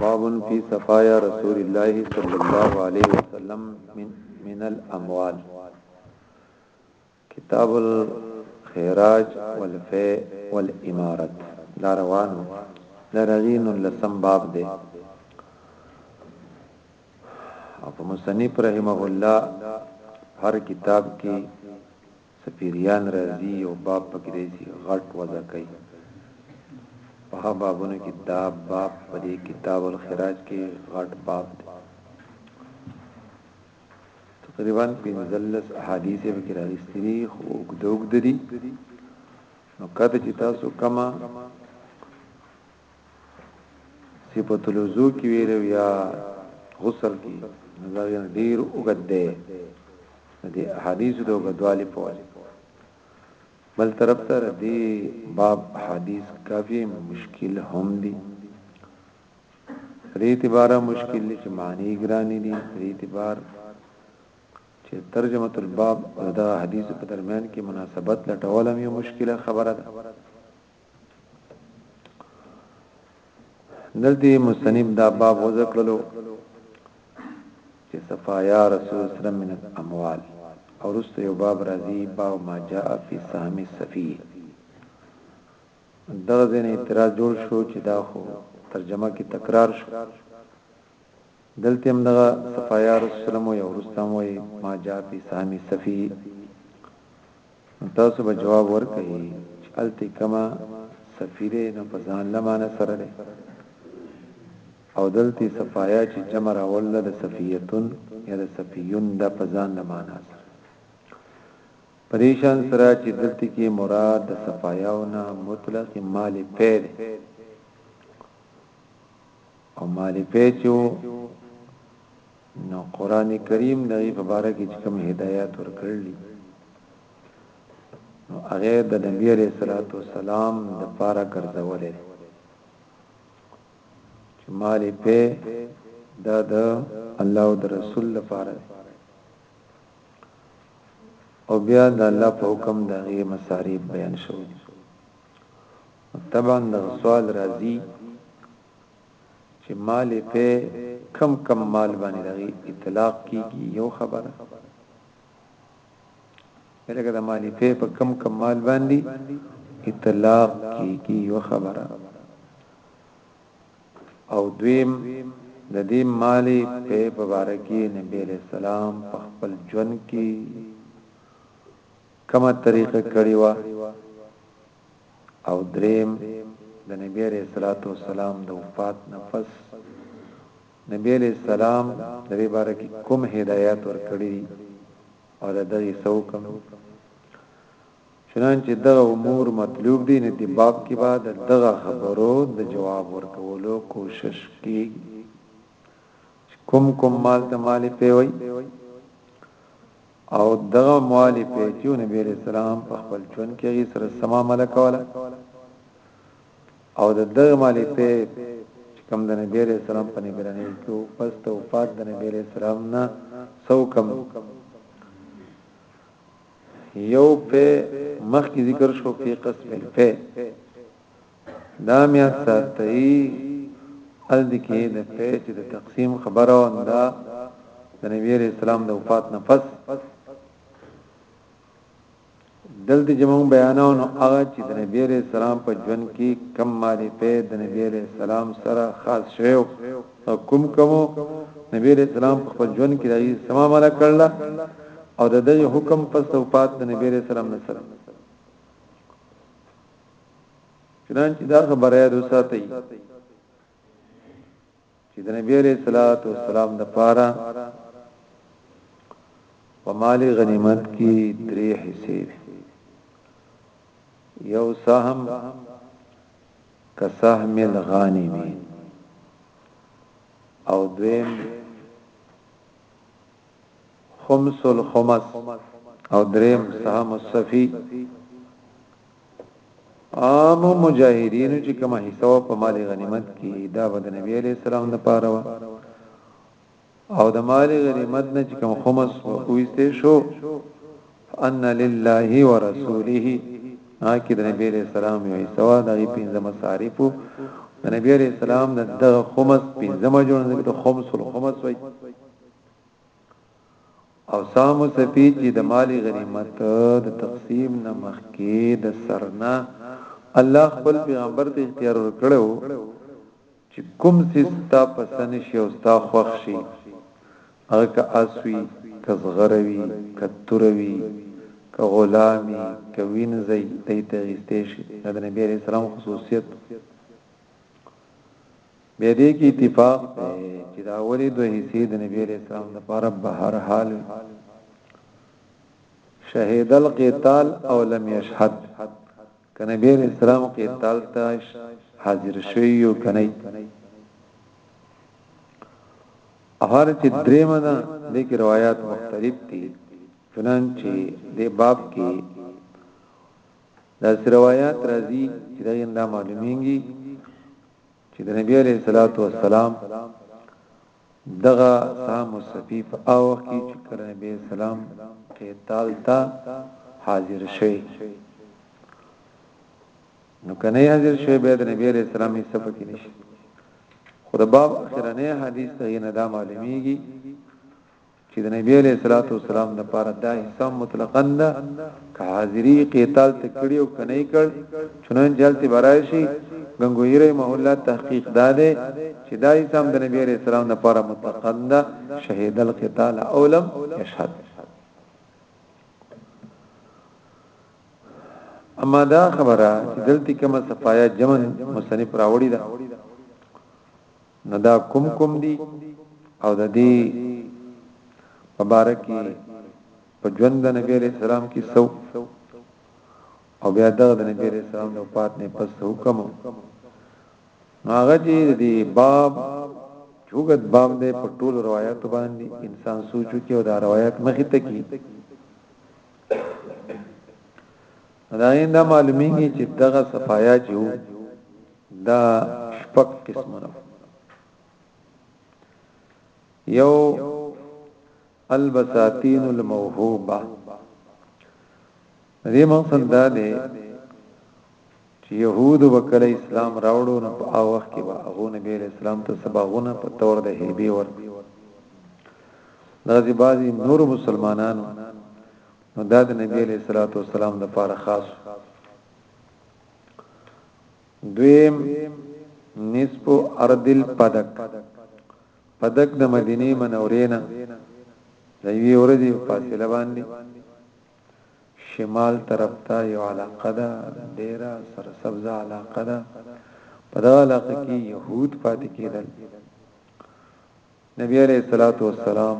باب فی صفایا رسول الله صلی الله علیه وسلم من من الاموال کتاب الخراج والفی والامارت دا روانو لرغین لسم باب دی او په مصنف رحمه الله هر کتاب کې سپیریان راځی یو باب پکی دی چی غټ وضع کوي په هغه بابونو کی دا باب په دی کتاب الخراج کی غټ باب دی تقریبا پنځلس احادیث یې پکې راغستې دي خو اوږده اوږده دي نو کته چې تاسو کما صفت الوضو کې ویلو یا غسل کې نظر یې ډیر وګد دی د احادیث د غدوالي په وجه بل طرف ته دی باب حدیث کافی مشکل هم دی دې اعتبار مشکل چې معنی ګرانی دي دې اعتبار چې ترجمه الباب او دا حدیث په درمیان کې مناسبت لټول هم یو مشکله خبره ده دلته مستنیب دا باب وذکرلو چې صفایا رسول اسلام من الاموال او رسته یو باب راځي باب ما جاء فی سهم السفی دغه ځین اعتراض جوړ شو چې دا خو ترجمه کې تکرار شو دلته هم دغه صفايا رسول سلام وي او وروسته هم وي ما جاء في سهمي صفي نو تاسو به جواب ورکړئ چې الته کما صفي ده نو په ځان لمانه سره ده او دلته صفايا چې جمع راول ده صفيتون یا د صفيون ده په ځان لمانه سره پریشان سره چې دلته کې مراد د صفاياونه مطلق مال پیر او معرفه چې وو نو قران کریم د په باره کې کوم هدایت ورکړل دي نو هغه د نبی عليه الصلاه والسلام د پاره ګرځولې چې مالې په دا د الله او د رسول لپاره او بیا د الله په حکم د غي مصارف بیان شو طبعا د سوال راځي چی مال یی په کم کم مال باندی د هغی اطلاق کیږی یو خبره لکه د مالی په په کم کم مال باندی اطلاق کیږی یو خبره او دویم د دې مالی په مبارکی نبی علیہ السلام په خپل ژوند کې کومه طریقه کړی و او دریم د نبی علیه الصلوة والسلام د وفات نه پس نبی علیه السلام د دې باره کې کوم هدایات ورکړي او د دغه څو کوم چنانچه دغه امور مطلوب دي نه دی باب کې بعد دغه خبرو د جواب ورکولو کوشش کیږي کوم کوم مال ته مال پیوي او دغه موالی په چیو نبی علیہ السلام په خپل چون کې غي سره سما ملک ولا او دغه مالی په کوم د نبی علیہ السلام په نگرانی کې پس ته وفات د نبی علیہ السلام نه سو کم یو په مخ کې ذکر شو په قسم په دا میا ساتي الد کې د پیچ د تقسیم خبره وندا د نبی عليه السلام د وفات نه پس دلته چې موږ بیانو نو هغه چې د نبی عليه السلام په ژوند کې کم مالی په د نبی عليه السلام سره خاص شوی او کوم کوم نبی عليه السلام په خپل ژوند کې راځي سما مالا کړل او د دې حکم پس وفات د نبی عليه السلام نه سره چنانچه دا خبره یاد وساتئ چې د نبی عليه الصلاه والسلام د پاره په مال غنیمت کې درې حصے دي یو سهم کسهم الغانم او دویم خمس الخمس او دریم سهم الصفی عام مجاهدین چې کوم حصہ په مال غنیمت کې دا بد نبی علی السلام د پاره او د مال غنیمت نه چې کوم خمس وکويسته شو ان لله ورسوله هکې د نبی علی السلام یو حصہ د پنځه مصارف د نبی علی السلام د خمس پنځه مجونه د خمس الخمس وای او سام او سپي چي د مال غنيمت د تقسيم نه مخکي د سرنه الله خپل پيغمبر ته اختيار ورکړی وو چي کوم څيز ستا په سن شي او ستا خوښ شي هغه که آس وي که زغره وي که توره وي که غلام وي که وينځی دی ته اخيستی شي دا د نبي عليه السلام خصوصيت بیا دې کې اتفاق دی چې دا اولې دوه حصے د نبی علیہ السلام لپاره بهر حال شهید القتال او لم یشهد ک نبی علیہ السلام قتال ته حاضر شوی یو کنه هر چې درېمه ده د کې روایت مختلف دي چنانچه د باب کې دا روایت راځي چې دا یې معلومیږي چې د نبی علیه الصلاۃ والسلام دغه سام صفی په او وخت کې چې کله نبی سلام قتال ته حاضر شي نو کنه حاضر شي به د نبی علیه السلام یې صفه کې نشي خو د باب اخرنه حدیث ته نه دا معلومیږي چې د نبی علیه الصلاۃ والسلام د پاره دا حصہ مطلقاً ده که حاضری قتال ته کړی او کنه کړ چنان جلتی برای شي غنگوی رحمه الله تحقیق داده چې دا حصہ د نبی علیه السلام د پاره مطلقاً ده شهید القتال اولم یشهد اما دا خبره چې دلته کومه صفایا جمن مصنف راوړی ده نو دا کوم کوم دي او د دې په باره کې په ژوند د نبی عليه السلام کې سو او بیا د نبی عليه السلام د وفات نه پس حکم هغه چې دی باب چوغت باب دې په ټول روایت باندې انسان سوچو کې او دا روایت مخې ته کې راین دا معلومیږي چې دغه صفایا چې وو دا شپږ قسمونه یو البساتین الموهوبه دې مقصد دا دی چې يهود وکړه اسلام راوړو نو په هغه وخت کې به هغه نبی اسلام ته سباغونه په تور د هیبي ور درځي بازي نور مسلمانانو نو دا د نبی علیه الصلاة والسلام د پاره خاص دویم نصف ارض الپدک پدک د مدینه منورې نه د یوې ورځې فاصله باندې شمال طرف ته یو علاقه ده ډیره سرسبزه علاقه ده په دا علاقه کې يهود پاتې کېدل نبی علیه الصلاة والسلام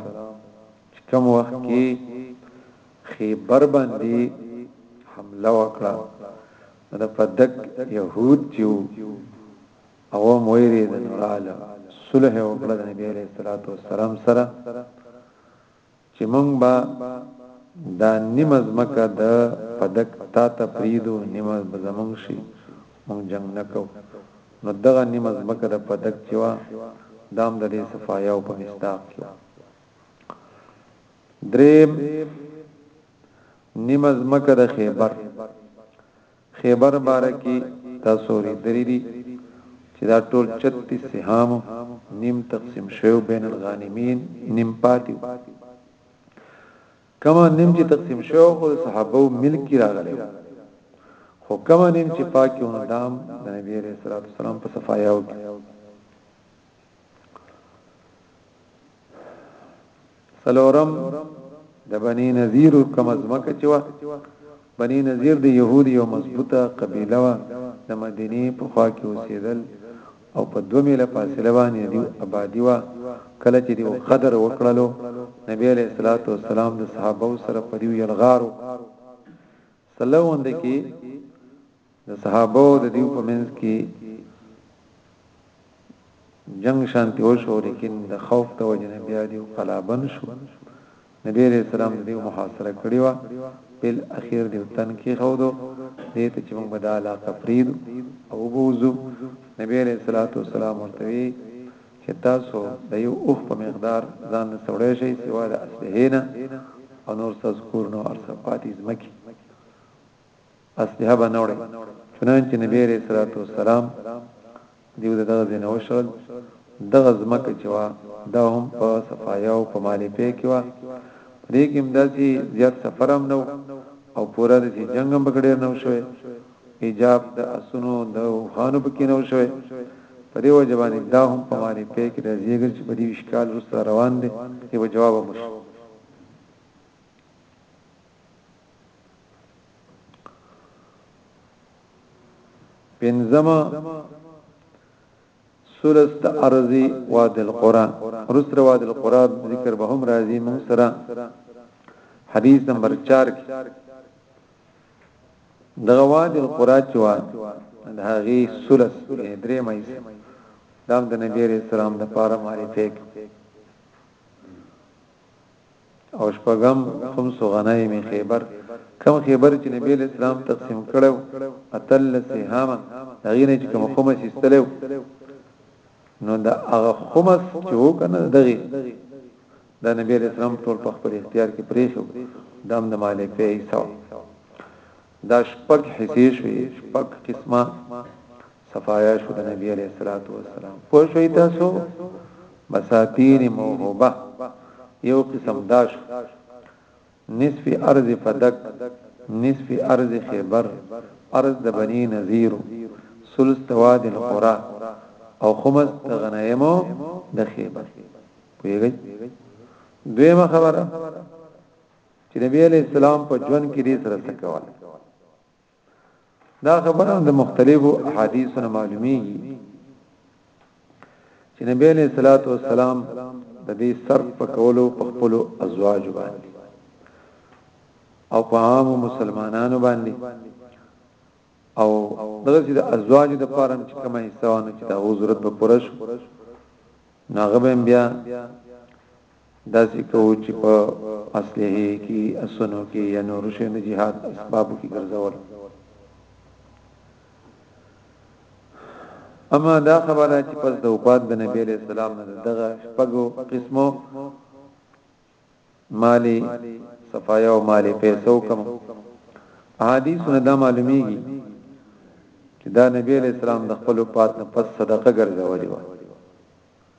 چې کوم وخت کې خیبر باندې حمله وکړه د فدک يهود چې او مویری د نوراله صلح وکړه د نبی علیه الصلاة والسلام سره چې مونږ به دا نیمه ځمکه د پدک تا ته پریدو نیمه به زمونږ شي مونږ جنگ نکو نو دغه نیمه ځمکه د پدک چې وا دام د دې صفایا او په مستاق کې دریم نیمه ځمکه د خیبر خیبر باره کی تاسو اوریدلی دی چی دا ټول چتیس سهام نیم تقسیم شوی بین الغانمین نیم پاتی وو کما نیم چی تقسیم شوی خو صحابه ملکی راغلی وو خو کما نیم چی پاکی ونو دام د نبی علیہ السلام په صفایاو کی سلورم د بنی نذیر کوم ځمکه چې وا بنی نذیر د يهودي یو مضبوطه قبيله وا د مدینه په خوا کې اوسېدل او په دوه میله فاصله باندې دی آبادی وا کله چې دی قدر وکړلو نبی علیہ الصلوۃ والسلام د صحابه سره په دیو یلغارو سلوند کې د صحابو د دیو په منځ کې جنگ شانتی وشو لیکن د خوف د وجه نه بیا دیو قلابن شو نبی علیہ السلام دیو محاصره کړی و بل اخیر دیو تن کې خو دو دې ته چې موږ بداله تفرید او بوزو نبی علیہ الصلوۃ والسلام ورته چې تاسو د یو اوخ په مقدار ځان سوړی شي سوا د اسلحه نه او نور تذکر نو ارسه پاتې زمکی اسلحه به نه وړي چنانچه نبی رسول الله صلوات والسلام دیو دغه ځای نه وشړل دغه ځمکه چې وا دا هم په صفایا او په مالې پې کې وا دې کې مداسي زیات سفر هم نو او پورا د جنگ هم بغډیر نو شوې ایجاب د اسونو د خانو پکې نو شوې په دې وجه باندې دا هم په مالې پې کې راځي ګر چې په دې وشکال رسته روان دي یو جواب مش پنځمه سورس د ارضی واد القرى رسر واد القرى ذکر به هم راځي مون سره حدیث نمبر 4 کې دغه واد القرى چې وا د هغه سورس درې مې دام د نبی رسول الله د پاره معرفه کې او شپږم خمس غنائم خیبر کوم خیبر چې نبی علیہ السلام تقسیم کړو اتل سهام هغه نه چې کوم خمس استلو نو دا هغه خمس چې وکنه دغه دا نبی علیہ السلام ټول په خپل اختیار کې پریښو دام د مالک فیصو دا شپږ حصې شوې شپږ قسمه صفایا شو د نبی علیہ الصلوۃ والسلام پوه شئ تاسو بساتین موهوبه یو قسم داش نصف ارض فدک نصف ارض خیبر ارض د بنی نذیر ثلث تواد القرى او خمس د غنایمو د خیبر پیږي دویمه خبره چې نبی علی السلام په ژوند کې دې سره څه کول دا خبره د مختلفو احادیثو نه معلومیږي چې نبی علیہ الصلوۃ والسلام د دې سر په کولو په خپل ازواج باندې او په عام مسلمانانو باندې او دغه چې د ازواج د پاره چې کومه حصہ ونه چې د ضرورت په پرش ناغه بیا داسي کوو چي په اسلحه کي اسونو کي يا نورو شيانو د جهاد په اسبابو کي ګرځول. اما دا خبره چي پس د وفات د نبي عليه السلام نه دغه شپږو قسمو مالي صفايا او مالي پيسو کم احاديث نه دا معلوميږي چې دا نبی علیہ السلام د خپل پات نه پس صدقه ګرځولې و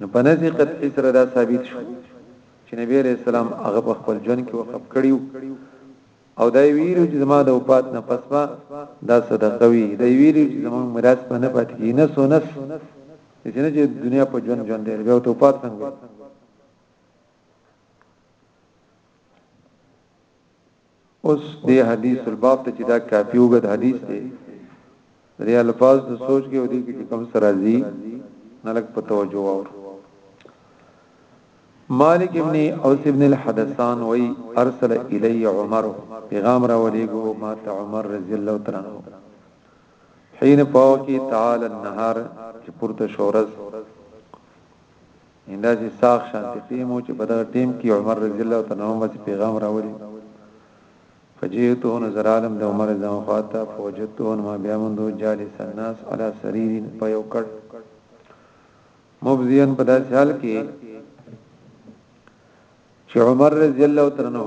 نو په نزي قطعي سره دا ثابت شو چې نبی عليه السلام هغه په خپل ژوند کې وقف کړیو او دا ویلو چې زما د وفات نه پس با دا صدقه وی دا ویلو چې زما میراث په نه پات کې نه سونس چې نه چې دنیا په ژوند ژوند دی بیا ته وفات څنګه اوس دې حدیث الباب ته چې دا کافي وګد حدیث دی درې الفاظ د سوچ کې ودی کې کوم سره راځي نلک په توجه اور مالک ابن اوس ابن الحدثان وی ارسل الی عمر پیغام را ولېګو ما ته عمر رضی الله تعالی عنہ حين پاو کې تعال النهار چې پورته شورز ان داسې ساخت شانتې ټیم وو چې په دغه ټیم کې عمر رضی الله تعالی عنہ باندې پیغام راوړي فجئته نظر عالم د عمر زم خواته فوجته ما بیا مندو جالس الناس على سرير په یو کټ مبزيان په داسې حال کې چې عمر رضی الله تعالی عنہ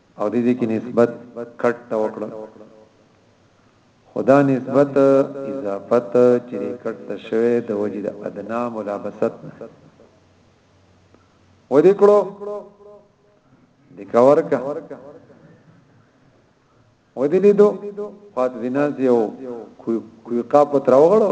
او دې دې کې نسبت کټ ته وکړه خدا نسبت اضافت چې کټ ته شوه د وجد ادنا ملابست نه و دې کړو د کور کا و دې لیدو فاطمه یو کوی کوی قاپ تراوغړو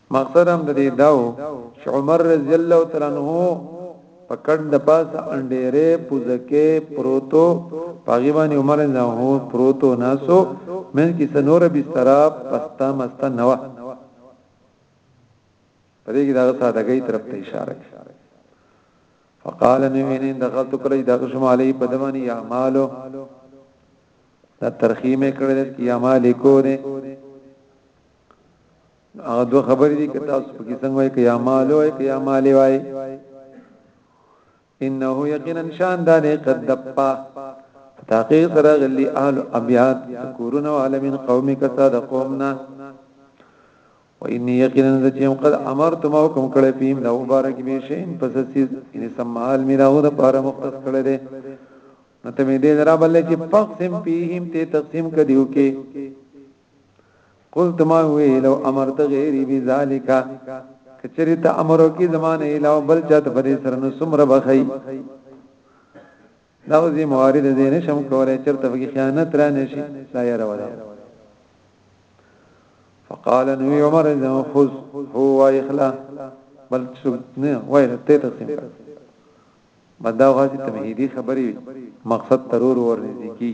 مقصد هم د دې داو چې عمر رضی الله تعالی عنہ په کډ د پاسه انډيره پوزکه پروتو پاغي باندې عمر نه هو پروتو ناسو من کې سنور بستر پستا مستا نو پرې کې دا سادهګۍ طرف ته اشاره کوي فقال نوینین دخلت کلی دغشم علی بدمانی یا مالو دا ترخیمه کړل یا مالکو نه هغه دوه خبرې دي کته تاسو پکې څنګه وایي کیا مال وایي کیا مال وایي انه یقینا شان دار قد دپا تحقیق سره غلی اهل ابیات کورونه عالمین قومي کتا د قومنا و ان یقینا ذچم قد امرتم او کوم کړه پیم دا مبارک به شي پس سیز ان سمال میراو د پاره مختص کړه دې نو ته می دې درا بلې چې پقسم پیهم ته تقسیم کدیو کې قلت ما وی لو امرت غیری بذالک کچری ته امر وکي زمانه علاوه بل چاته په دې سره نو سمره بخی دا وزي موارد دې نشم کولای چرته په خیانت را نشي دا یې راوړل فقال نو عمر اذا خذ هو اخلا بل څه نه وایي ته تقسیم کړ مدا غاځي تمهیدی خبري مقصد ترور ورنږدې کی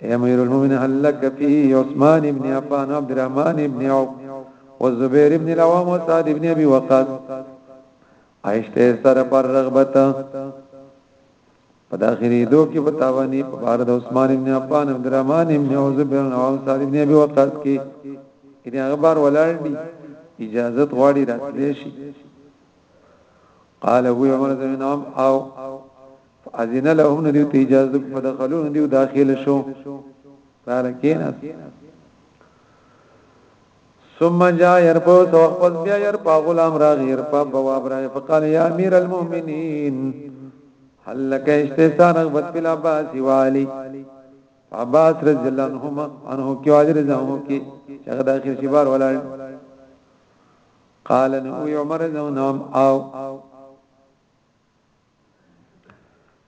اے امیر المؤمنین هل لک فی عثمان ابن عفان عبد الرحمن ابن عوف والزبیر ابن العوام وسعد ابن ابي وقاص عائشته سره پر رغبت په داخلي دو کې بتاوني په بار د عثمان ابن عفان عبد الرحمن ابن عوف زبیر ابن العوام سعد ابن ابي وقاص کې کله هغه بار ولاړ دي اجازه غواړي راتلی شي قال ابو عمر زمين عم او فاذن لهم ندیو ته اجازه په دخلو ندیو داخل شو تعالی کیناس ثم جاء يربو توقف بیا يربا غلام راغ يربا بواب راغ فقال يا امير المؤمنين هل لك استثار رغبت في العباس والي عباس رضی الله عنهما عنه کې واجر زمو کې هغه د اخر شبار ولاړ قال نو عمر زو نام او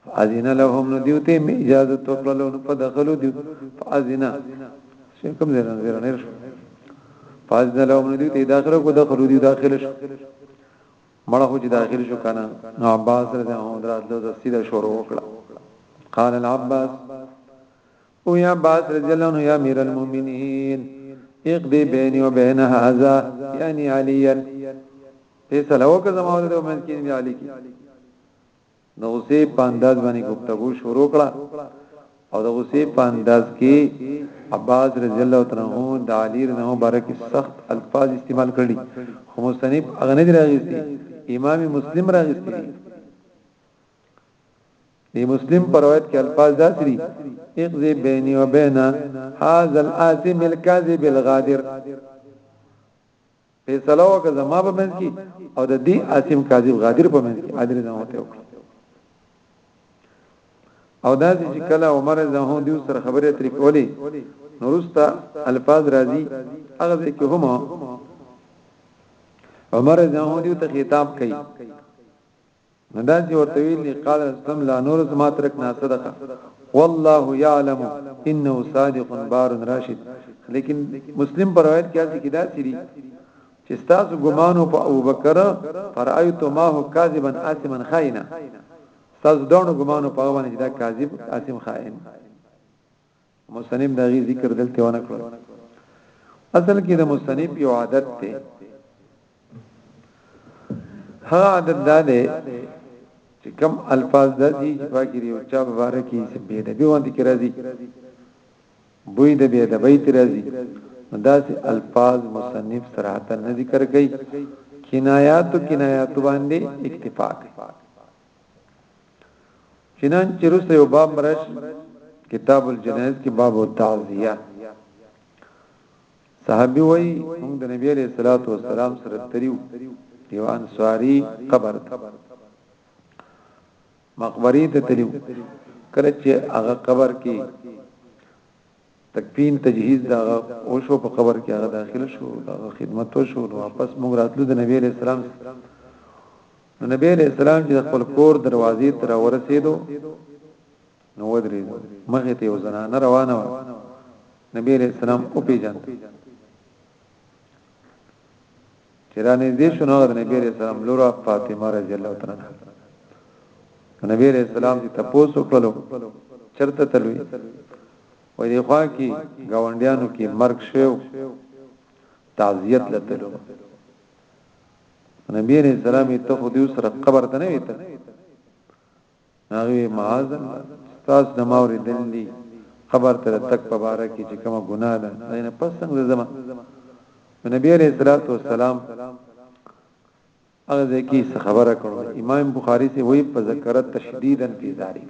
فاذن لهم نو دیوته می اجازه توکړه له په دخلو دی فاذن شکم دې نه زیر نه شو فاذن لهم نو دیوته داخله کو دخلو دی داخله شو مړه خو چې داخله شو کنه نو عباس رضی الله عنه درات له سیده شروع وکړه قال العباس او یا عباس رضی الله عنه یا امیر المؤمنین اقضی بیني و بین هذا یعنی علیا فیصله وکړه زما او د من کې علی کی نو غصه په انداز باندې گفتگو شروع کړه او د غصه په انداز کې عباس رضی الله تعالی عنہ د علی رضی الله مبارک سخت الفاظ استعمال کړي خو مصنف اغنه دی راغستی امام مسلم راغستی دی مسلم پر روایت کې الفاظ داسې دي اقضي بيني وبين هذا الاسم الكاذب الغادر فیصله وکړه زما په منځ کې او د دې اسم کاذب غادر په منځ کې ادرې نه وته وکړه او دا چې کله عمر زه هم دیو سره خبرې اترې کولې نورستا الفاظ راځي هغه کې هم عمر زه هم دیو ته خطاب کوي نه دا چې ورته ویل دي قال اسلم لا نور ما ترکنا صدقه والله يعلم انه صادق بار راشد لیکن مسلم پر روایت کې چې دا سری چې تاسو ګمانو په ابوبکر فرایتو ما هو کاذبا اسما خائنا تاسو دونو ګمانو په باندې دا کاذب اسم خائن مصنف دا غي ذکر دلته ونه کړ اصل کې د مصنف یو عادت ته ها عادت دا ده چې کم الفاظ د دې چې باقي یو چا مبارکي چې به د به وند کې راځي بوی د به د بیت راځي دا چې الفاظ مصنف صراحت نه ذکر کوي کنایات کنایات باندې اکتفا کوي چنان چې رسته یو باب مرش کتاب الجنایز کې باب التعزیه صحابي وای موږ د نبی عليه الصلاه والسلام سره تریو یو انصاری قبر ته مقبره ته تریو کله چې هغه قبر کې تکفین تجهیز د هغه وشو په قبر کې هغه داخل شو د هغه خدمت وشو نو واپس موږ راتلو د نبی علیہ السلام نو نبی علیہ السلام چې خپل کور دروازې تر ورسېدو نو ودرېدو مخې ته یو زنانه روانه و نبی علیہ السلام او پیجن چې را نږدې شو نو د نبی رسول الله لور فاطمه رضی الله تعالی عنها نبی رسول الله چې تاسو کولو چرته تلوي و دې خوا کې گاونډیانو کې مرګ شو تعزیت لتلو نبی رسول الله ته خو دې سره قبر ته نه ویته هغه وی معاذ الله تاسو د ما اوریدل دي قبر ته تک په باره کې چې کومه ګناه ده نه پس څنګه زما نبی عليه الصلاه والسلام هغه ځکه څه خبره کړو امام بخاری سے وی په ذکرت تشدیدا فی ذلک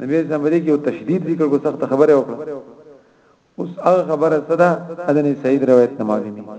نبی زمری کې یو تشدید ذکر کو سخت خبره وکړه اوس هغه خبره صدا اذن سید روایت نه معلومه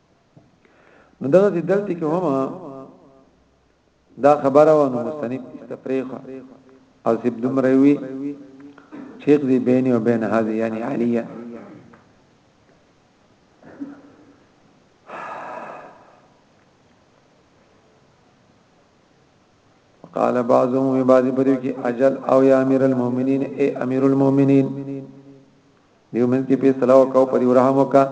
نو دا د دلته کې هم دا خبره و نو مستنیب استفریخ او سب دمروی شیخ دی بینی و بین هذه یعنی علیه قال بعضهم من بعض پرې کې اجل او یا امیر المؤمنین اے امیر المؤمنین دیو من کې په صلاح او کو پر رحم وکا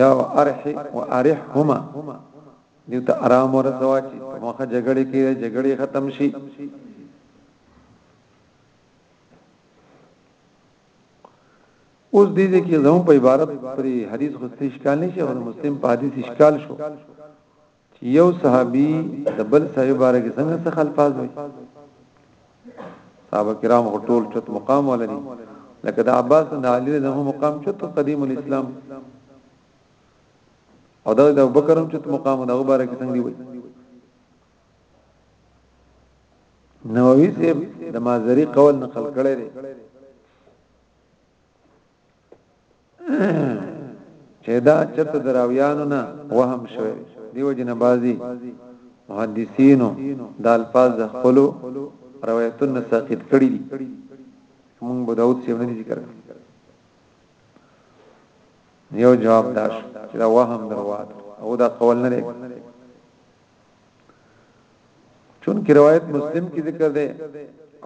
یا ارح و ارحهما دیو ته آرام ورسوا چې په مخه جګړه کې جګړه ختم شي اوس دې دې کې زمو په عبارت پر حدیث خو اشکال نشي او مسلم په حدیث اشکال شو چې یو صحابي د بل صحابي باره کې څنګه څه الفاظ وي صحابه کرام ټول چت مقام ولري لکه د عباس د علي له مقام چت قدیم الاسلام او دا د ابوبکر هم چت مقام د ابو بکر څنګه دی وي نووي صاحب د مازری قول نقل کړی دی چې دا چت دراویانو نه وهم شوی دیو جن بازی محدثینو د الفاظ خپل روایتونه ساقط کړی دي موږ بو داود څخه نه ذکر کړی یو جواب داش چې دا وهم درواته او دا قول نه دی چون کې روایت مسلم کې ذکر دی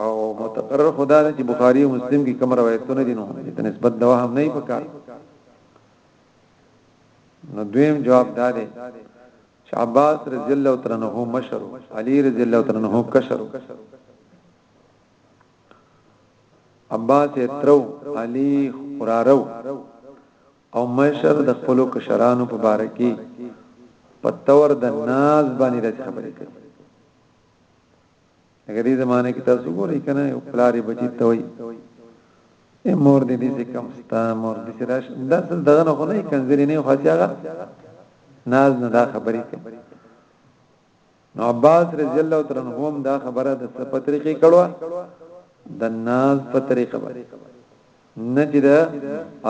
او متقرر خدا دی چې بخاری او مسلم کې کوم روایتونه دي نو ته نسبت دا هم نه پکار نو دویم جواب دا دی چې عباس رضی الله تعالی عنہ مشر علی رضی الله تعالی عنہ کشر عباس ترو علی قرارو او مشر د خپلو کشرانو په باره کې په تور د ناز باندې داسې خبرې کوي اگر دې زمانه کې تاسو ګورئ کنه یو پلاری بچی ته وي ای مور دې دې کم ستا مور دې راش دا څل دغه نه خو نه کنځري نه خو هغه ناز نه دا خبرې کوي نو عباس رضی الله تعالی عنہ هم دا خبره د څه په طریقې کړو د ناز په طریقه باندې نه چې د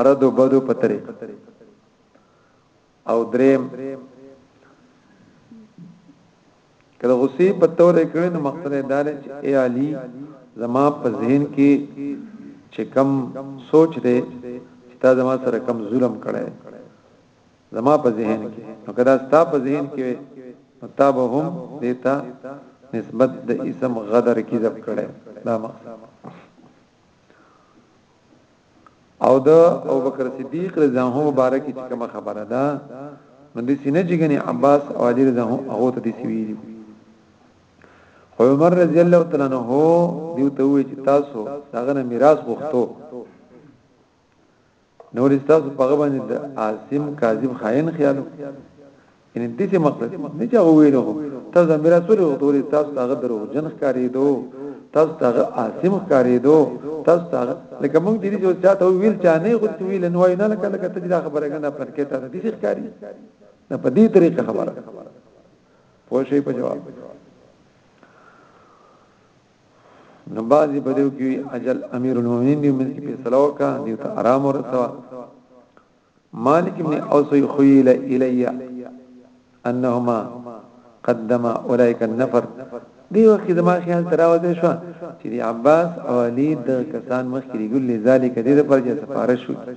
ارد او بدو په طریقه او دریم کله غصې په تور کړي نو مقصد دا دی چې ای علي زما په ذهن کې چې کم سوچ دی چې تا زما سره کم ظلم کړی زما په ذهن کې نو کدا ستا په ذهن کې مطلب هم دیتا نسبت د اسم غدر کی ذب کړي دا مقصد او د ابوبکر صدیق رضی الله عنه مبارک چې کوم خبره ده نو د سینې جګنی عباس او علی رضی الله عنه هغه ته دي سوي دي عمر رضی الله تعالی عنہ دیو ته وی چې تاسو داغه میراث غوښتو نو تاسو په هغه باندې د عاصم کاذب خائن خیال یعنی دې څه مقصد نه چا ویلو تاسو د میرا سره ټول تاسو هغه درو جن ښکاری دو تاسو هغه عاصم ښکاری دو تاسو هغه لکه موږ دې چې چاته ویل چا نه خو ته ویل نو نه لکه لکه تجربه خبره کنه پر کې تاسو دې ښکاری نه په دې طریقه خبره پوه شئ په جواب نو بعضی په دیو کې اجل امیر المؤمنین دی من کې فیصله وکا دیو ته آرام ورسوا مالک ابن اوس یخیل الی انهما قدم اولئک النفر دی وخت زما خیال تراوځي شو چې دی عباس او علی د کسان مخکې ګل ذالک دې پر جې سفارش وکړي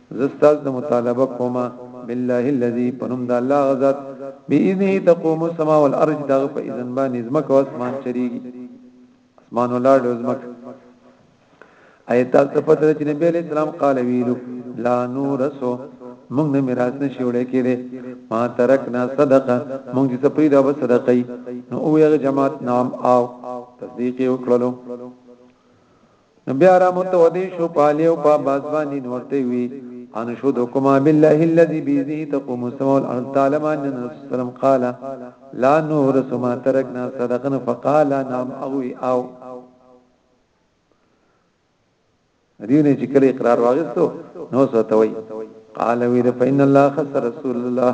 زه ستاسو نه مطالبه کوم بالله الذي پنوم د الله غزاد باذنه تقوم السما والارض دغه په اذن باندې زمکه او اسمان چریږي اسمان ولار د زمکه ایت تاسو په تر چې نبی علیہ السلام قال ویلو لا نورسو مونږ نه میراث نشي وړي کېده ما ترکنا صدقه مونږ چې سپری دا به صدقې نو او یغه جماعت نام او تصدیق وکړلو نو بیا را متودی شو په علی او په عباس باندې نورته وی ان شو دوکما بالله الذي بيذه تقوم السماء والارض تعالی ما ان رسول سلام قال لا نور سما ترکنا صدقنا فقال نعم او او دیونه چې کله اقرار واغستو نو څه توي قال وی ده فإن الله خسر رسول الله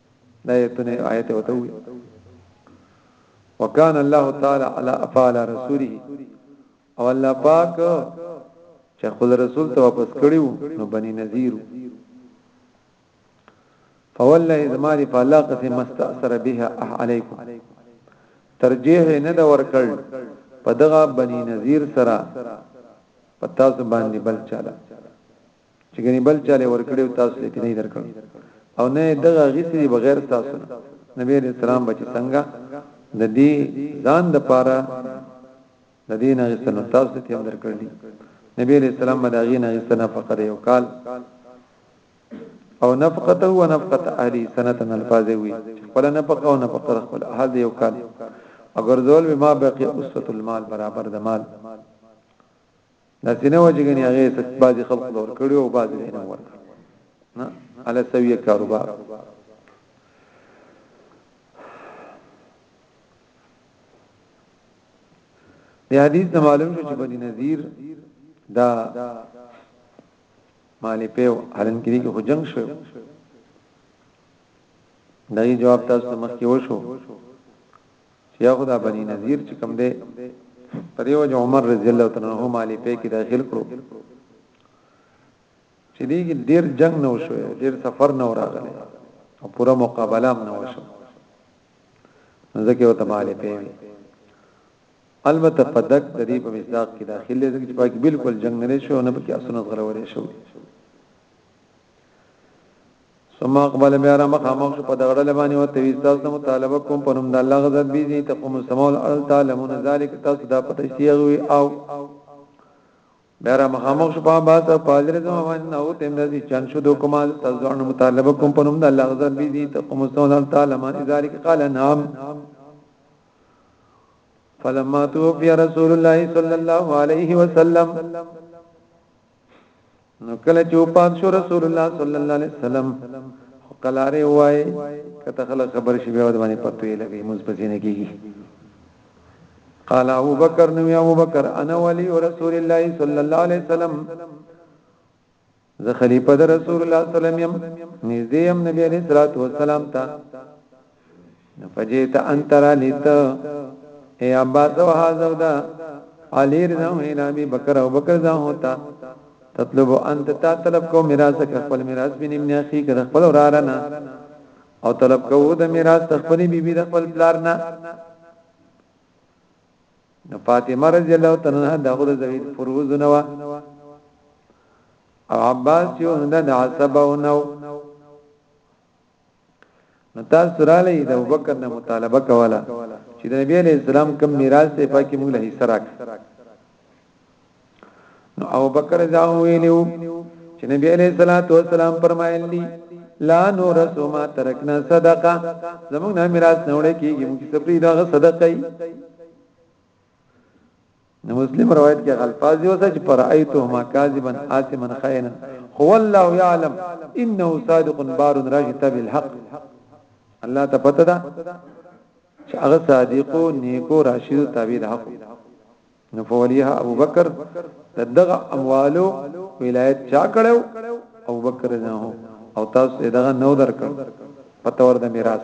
دا ایتونه آیت وته وي وکانه الله تعالی علی افعال رسوله او الله پاک چې خپل رسول ته واپس کړیو نو بنی نذیر فوالله زماری فالله قسم مستأثر بها اح علیکم ترجیح نه دا ورکړ په دغه بنی نذیر سره پتا سو باندې بل چاله چې ګنې بل چاله ورکړي او تاسو لته نه درکړ او نه دغه غیسي بغیر تاسو نبی علیہ السلام بچ څنګه د دې ځان د پاره د دې نه غسنو تاسو ته هم درکړي نبی علیہ السلام باندې غي نه غسنه فقره یو کال او نفقته و نفقت اهلی سنتن الفاظ وی خپل نفقه او نفقه خپل اهل یو کال اگر ذول بما بقي اسوه المال برابر د مال دا څنګه وجه غني هغه ته بعضي خلق لور کړي او بعضي نه ور نه علي سوي کاروبار دی حدیث نه معلوم شو چې بني نذیر دا مالی په حالن کې دي خو جنگ شو دغه جواب تاسو مخکې وشو چې یو خدا بنی نذیر چې کوم دی په دیو جو عمر رضی الله تعالی عنہ مالی په کې داخل کړو چې دیګ ډیر جنگ نه وشو ډیر سفر نه وراغله او پورا مقابله هم نه وشو ځکه وته مالی په البته پدک د دې په مصداق کې داخله دي چې پاک بالکل جنگ نه شو نه پکې اسنه غره ورې شو ثم اقبل بیا را مخامخ شو په دغړل باندې او توی تاسو مطالبه کوم په نوم د الله غضب بي دي تقوم السماول ارض تعلمون ذلک تاسو دا پته سیغوي او بیا را مخامخ شو په باز او پاجر زما باندې او تم د چن شو د کومه تاسو مطالبه کوم په نوم د الله غضب بي دي تقوم السماول ارض تعلمون ذلک قال نعم فلما توفي رسول الله صلى الله عليه وسلم نو کله چې وفات شو رسول الله صلی الله علیه وسلم قلاره وای کته خلک خبر شي بیا د باندې پتوې لګي موږ پسې نه کیږي قال ابو بکر نو ابو بکر انا ولی رسول الله صلی الله علیه وسلم زه خلیفہ د رسول الله صلی الله علیه وسلم نږدې يم نبی علیہ الصلوۃ والسلام ته نو فجیت انترا لیت اے عباس و حازو دا علی رضا و الابی بکر و بکر دا ہوتا تطلب انت تا طلب کو میراث کا خپل میراث بن ابن اخی کا خپل ورارنا او طلب کو د میراث خپل بی بی د خپل پلارنا نو فاطمه رضی الله تعالی عنها دغه د زوی فروز نو او عباس یو د عصبه نو نو تاسو را لې د ابوبکر نه مطالبه کوله چې د نبی علی السلام کوم میراث ته پاکي موږ له حصہ راک نو ابوبکر دا ویلو چې نبی علی صلوات و سلام فرمایلی لا نور سما ترکنا صدقه زموږ نه میراث نه وړي کیږي موږ سپری دا صدقه نو مسلم روایت کې الفاظ یو چې پر ایتو ما کاذبا آثما خائنا هو الله يعلم انه صادق بار راجت بالحق الله ته پته ده چې هغه صادقو نیکو راشد تابع ده نو فولیها ابو بکر دغه اموالو ولایت چا کړو ابو بکر نه او تاسو دغه نو درکړ پتور د میراث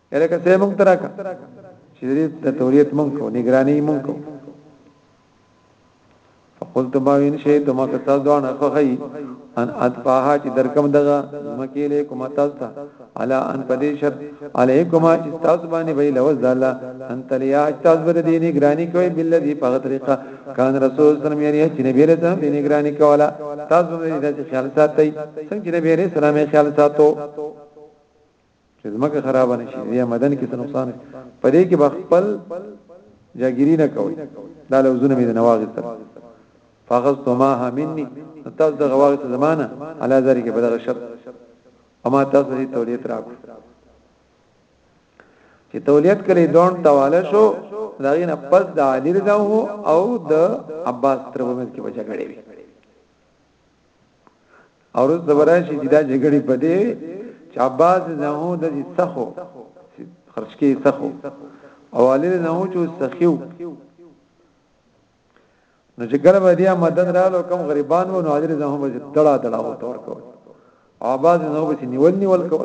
یره که څه مونږ تراکا چې دې ته توریت مونږ کو نگرانی مونږ کو فقلت ما وین شی ته ما کتا دوان اخوخی ان ادفاها چې درکم دغه مکی له کوم تاسو ته علا ان پدې شرط علیکما چې تاسو باندې وی لوز دالا ان تلیا تاسو بر دې نگرانی کوي بل دې په طریقه کان رسول صلی الله علیه وسلم یې چې نبی له ځان دې نگرانی کولا تاسو دې دې خیال ساتي څنګه چې نبی رسول الله خیال ساتو چې زمکه خراب نه شي یا مدن کې څه نقصان په دې کې بخپل جاګیری نه کوي دا لوزونه مې نه واغستل فغزتماها مني تاسو د غواغت زمانہ علا ذلك بدغ شرط اما تاسو دې تولیت راکو چې تولیت کړي دون تواله شو داغه نه پس د علی رضا او د عباس تر ومن کې بچا کړي او روز دبراشي چې دا جګړې په دې چې عباس زمو د سخو خرج کې سخو او علي زمو چې سخیو نو چې کله به دې مدد رالو کم غریبان وو نو حاضر زمو به دړه دړه و تور کو عباس زمو به نیول نیول کو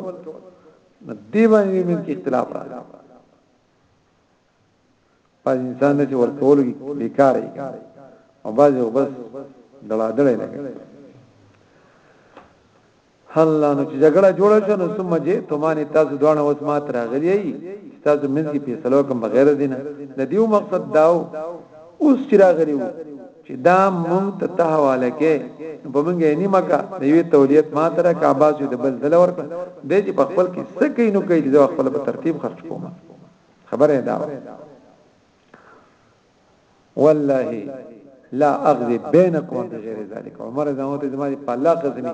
نو دی باندې موږ اختلاف راځي پاز انسان دې ورکولو کې بیکار یې او باز یو بس دلا دلې لګي الله نو چې جګړه جوړه شو نو ثم جه تمانه تاسو دوانه اوس مات راغلی تاسو منځ کې فیصلو کوم بغیر دینه د دیو مقصد داو اوس چې راغلی وو چې دا مونږ ته تحواله کې په مونږ یې نیمه کا د یو تولیت ما تر کا باز د بل دل ورکړه د چې په خپل کې سکه نو کوي د خپل په ترتیب خرج کوم خبره دا والله لا اغذب بينكم بغير ذلك عمر زمو ته زماري په الله قسمي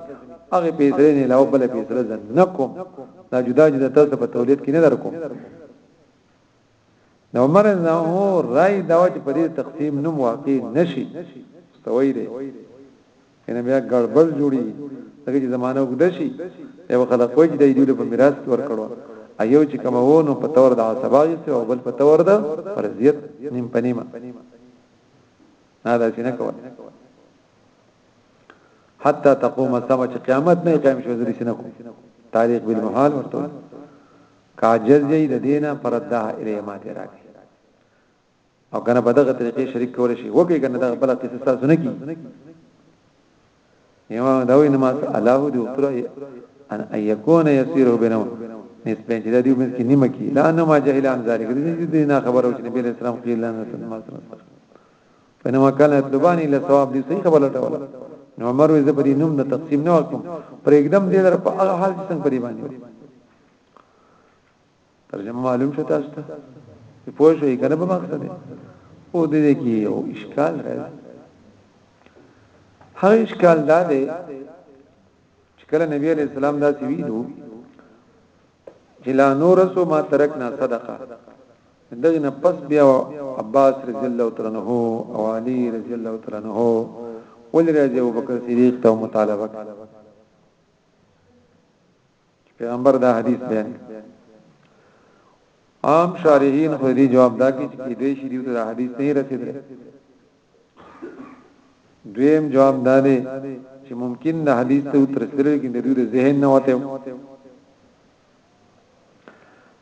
هغه پیسې نه لاو بل پیسې زن نکوم دا جدا جدا تاسو په تولید کې نه درکوم نو عمر زمو راي دا چې په دې تقسیم نوم واقع نشي توي دي کنه بیا ګړبل جوړي دغه چې زمانه وګد شي یو خلک وایي چې د دې په میراث کې ور کړو ایو چې کوم وو نو په تور د عصبای سره او بل په تور د فرضیت نیم پنیمه نه دا څنګه کوي حتا تقوم السما چې قیامت نه قائم شو ذری سینه کو تاریخ بالمحال ورته کاجز یې د دینه پرده الیمات راکې او کنه په دغه طریقې شریک کول شي وکي کنه دغه بل قصه تاسو نه کی یو دا وی نه ما الله دی او تر ان ايكون يسير بينه نسبت چې دا دی مې کې نیمه کی لا نه ما جهل ان ذلک دې نه خبرو چې نبی اسلام قیل نه سلام سلام فنما کان دبانی له ثواب دې صحیح خبره ټوله نو عمر وې زبري نوم نه تقسیم نه وکم پر اقدم دې در په هغه حال څنګه پری باندې ترجمه معلوم شو تاسو ته چې پوه شئ کنه په مقصد او د دې کې یو اشکال راځي هغه اشکال دا دی چې کله نبی عليه السلام دا سی ویلو چې لا نور سو ما ترکنا صدقه دغه نه پس بیا عباس رضی الله تعالی عنہ او علی رضی الله تعالی عنہ ولې راځي ابو بکر صدیق ته مطالبه کړه چې پیغمبر دا حدیث بیان عام شارحین خو دې جواب دا کې چې دې شي دې دا حدیث نه رسیدل دویم جواب دا دی چې ممکن دا حدیث ته ترسره کې د دې ذهن نه وته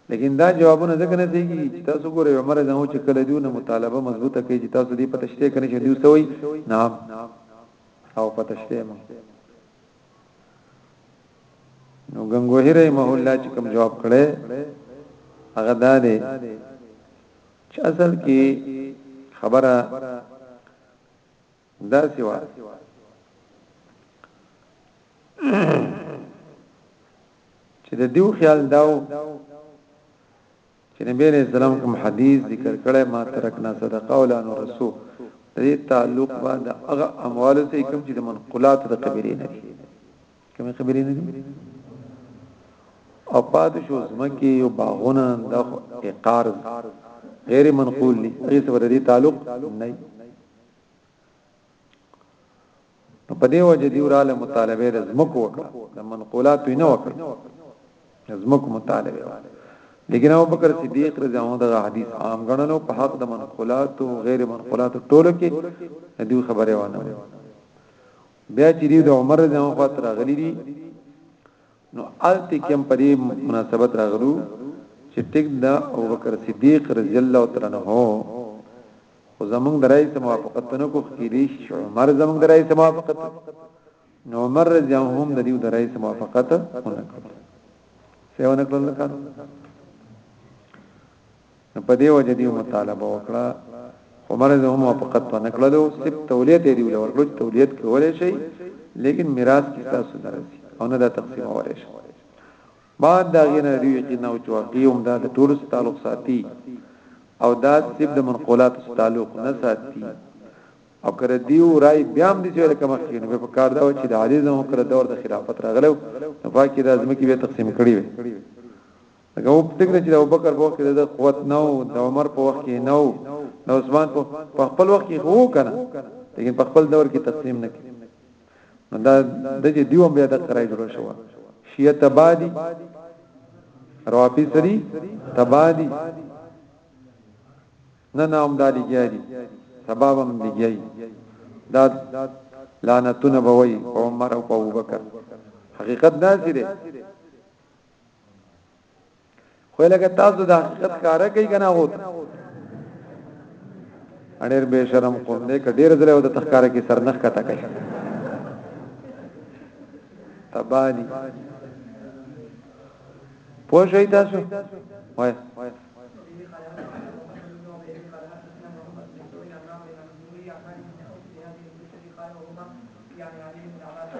لیکن دا جوابونه ځکه نه دیږي چې تاسو ګورئ عمر زمو چې کله دیونه مطالبه مضبوطه کوي چې تاسو دې پتشته کنه چې دیو سوي نعم او پتشته مو نو غنگوهی رحمه الله چې کوم جواب کړي هغه دا دی چې اصل کې خبره دا سیوا چې د دیو خیال داو چې نبی علیہ السلام کوم حدیث ذکر کړي ما ترکنا صدقه ولا نرسو دې تعلق با د هغه اموال سي کوم چې د منقولات د قبيله نه دي کوم قبيله نه دي او پاد شو زمکه یو باغونه د اقار غیر منقول دي هیڅ ور دي تعلق نه نو په دې وجه دی وراله مطالبه د زمکو وکړه د منقولات نه وکړه زمکو مطالبه وکړه لیکن ابو بکر صدیق رضی الله عنه د حدیث عام غنلو په حق د منقولات او غیر منقولات ټولو کې د دوی خبره وانه بیا چې دی د عمر رضی الله عنه خاطر غلی دی نو هلته کې هم په دې مناسبت راغلو چې ټیک دا ابوبکر صدیق رضی الله تعالی عنہ خو زمونږ د رئیس موافقت نه کو خېری شو عمر زمونږ د رئیس موافقت نو عمر رضی الله هم د دې د رئیس موافقت ونه کړ سیونه کړل کار نو په دې وجه دې مطالبه وکړه خو مرز هم موافقت ونه کړلو سپ تولیت یې دیول ورکړو چې تولیت کولای شي لیکن میراث کې تاسو نه راځي او نه دا تقسیم ولای شي بعد دا غینه دی یقین او چې واقعي هم دا د ټول تعلق ساتي او دا سپ د منقولات تعلق نه ساتي او کړه دیو رای بیا هم دي چې لکه مخکې نو په کار دا و چې د عالیزم کړه دور د خلافت راغلو نو پاکي د ازمکي به تقسیم کړي وي هغه په ټیک ده چې د ابوبکر په وخت کې د قوت نه او د عمر په وخت کې نه او د عثمان په خپل وخت کې هو کنه لیکن په خپل دور کې تقسیم نه کړي نو دا د دې دیو بیا د قرای جوړ شو شیعه تبادی روافی سری تبادی نه نه هم دالی گیاری سبب هم دی گیاری دا لعنتونه بوي عمر او ابوبکر حقیقت دا سره خو لکه تاسو د حقیقت کار کوي کنه هوت اړیر به شرم قوم دې کډیر زله او د تخکار کې سرنخ کته کوي تبانی پوه شئ تاسو وای يعني عليه من عبادة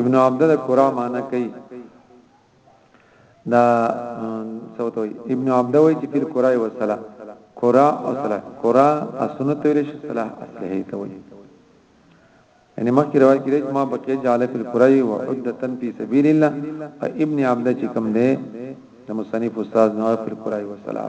ابن عبده د قرا معنی کوي دا سوته وي ابن عبده وي چې په قرا او صلاح قرا او صلاح قرا اسنت ویل شي صلاح اصله ته وي یعنی مخکې روایت کړي چې ما بقي جعل فی القرا و عدتن فی سبیل الله ابن عبده چې کوم دی د مصنف استاد نو فی القرا و صلاح